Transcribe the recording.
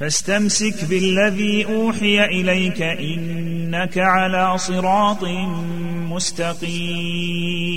فاستمسك بالذي أوحي إليك إنك على صراط مستقيم.